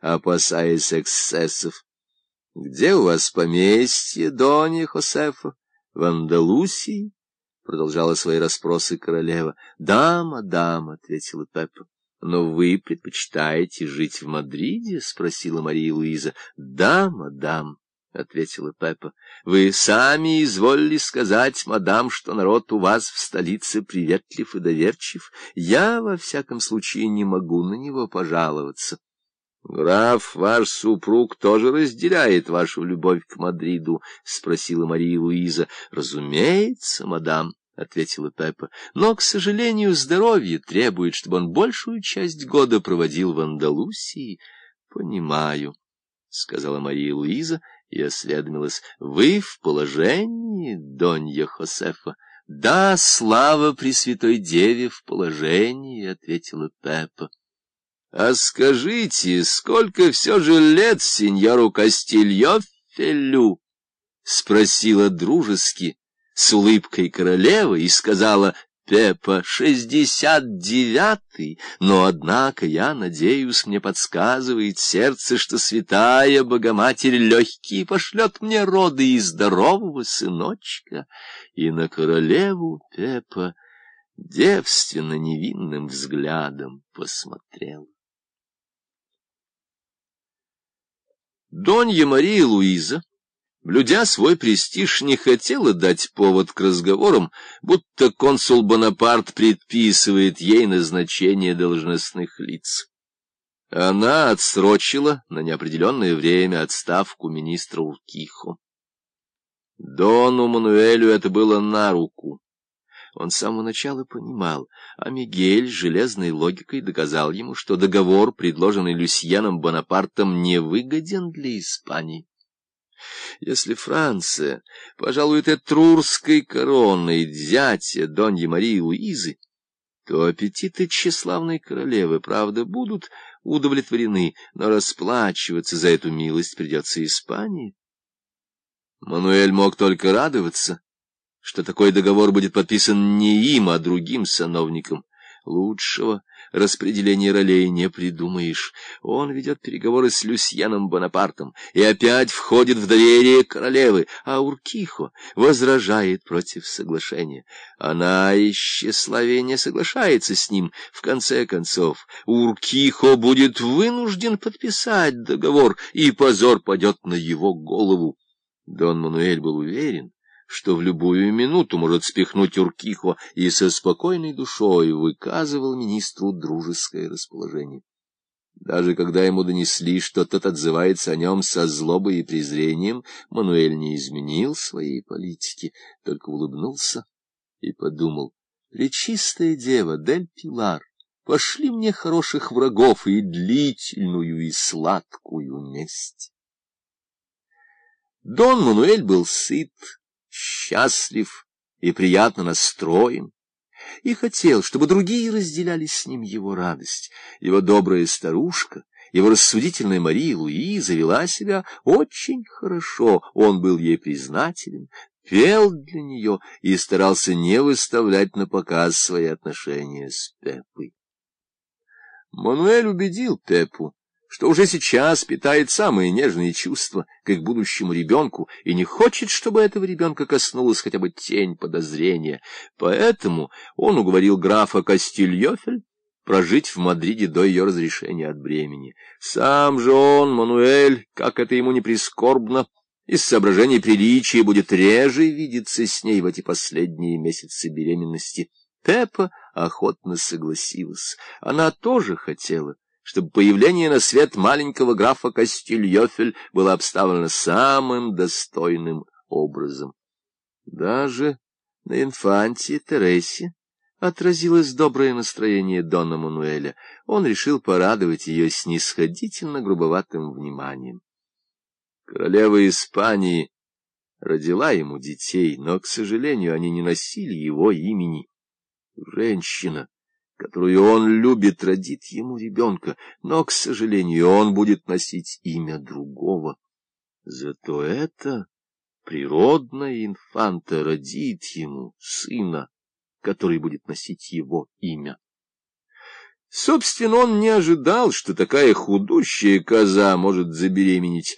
опасаясь эксцессов. — Где у вас поместье, Донья Хосефа? В Андалусии? — продолжала свои расспросы королева. — Да, мадам, — ответила Пеппа. — Но вы предпочитаете жить в Мадриде? — спросила Мария Луиза. — Да, мадам. — ответила Пеппа. — Вы сами изволили сказать, мадам, что народ у вас в столице приветлив и доверчив. Я, во всяком случае, не могу на него пожаловаться. — Граф, ваш супруг, тоже разделяет вашу любовь к Мадриду? — спросила Мария Луиза. — Разумеется, мадам. — ответила Пеппа. — Но, к сожалению, здоровье требует, чтобы он большую часть года проводил в Андалусии. — Понимаю, — сказала Мария Луиза, — и осведомилась. — Вы в положении, Донья Хосефа? — Да, слава Пресвятой Деве в положении, — ответила Пеппа. — А скажите, сколько все же лет сеньору Кастильофелю? — спросила дружески, с улыбкой королевы, и сказала Пеппа, шестьдесят девятый, но, однако, я надеюсь, мне подсказывает сердце, что святая Богоматерь легкие пошлет мне роды и здорового сыночка. И на королеву Пеппа девственно невинным взглядом посмотрел. Донья Мария Луиза Блюдя свой престиж, не хотела дать повод к разговорам, будто консул Бонапарт предписывает ей назначение должностных лиц. Она отсрочила на неопределенное время отставку министра Уркихо. Дону Мануэлю это было на руку. Он с самого начала понимал, а Мигель железной логикой доказал ему, что договор, предложенный Люсьеном Бонапартом, не выгоден для Испании. Если Франция пожалует этрурской короной дядя Доньи Марии Луизы, то аппетиты тщеславной королевы, правда, будут удовлетворены, но расплачиваться за эту милость придется Испании. Мануэль мог только радоваться, что такой договор будет подписан не им, а другим сановникам. Лучшего распределения ролей не придумаешь. Он ведет переговоры с Люсьяном Бонапартом и опять входит в доверие королевы, а Уркихо возражает против соглашения. Она из тщеславия соглашается с ним. В конце концов, Уркихо будет вынужден подписать договор, и позор падет на его голову. Дон Мануэль был уверен, что в любую минуту может спихнуть Уркихо, и со спокойной душой выказывал министру дружеское расположение. Даже когда ему донесли, что тот отзывается о нем со злобой и презрением, Мануэль не изменил своей политики, только улыбнулся и подумал, «Пречистая дева, Дель Пилар, пошли мне хороших врагов и длительную и сладкую месть». Дон Мануэль был сыт, счастлив и приятно настроен, и хотел, чтобы другие разделяли с ним его радость. Его добрая старушка, его рассудительная Мария Луиза вела себя очень хорошо, он был ей признателен, пел для нее и старался не выставлять на показ свои отношения с Пеппой. Мануэль убедил Пеппу, что уже сейчас питает самые нежные чувства к их будущему ребенку и не хочет, чтобы этого ребенка коснулась хотя бы тень подозрения. Поэтому он уговорил графа Кастильофель прожить в Мадриде до ее разрешения от бремени. Сам же он, Мануэль, как это ему не прискорбно, из соображений приличия будет реже видеться с ней в эти последние месяцы беременности. Пеппа охотно согласилась. Она тоже хотела чтобы появление на свет маленького графа Кастильофель было обставлено самым достойным образом. Даже на инфанте Тересе отразилось доброе настроение Дона Мануэля. Он решил порадовать ее снисходительно грубоватым вниманием. Королева Испании родила ему детей, но, к сожалению, они не носили его имени. Женщина которую он любит, родит ему ребенка, но, к сожалению, он будет носить имя другого. Зато это природная инфанта родит ему сына, который будет носить его имя. Собственно, он не ожидал, что такая худущая коза может забеременеть.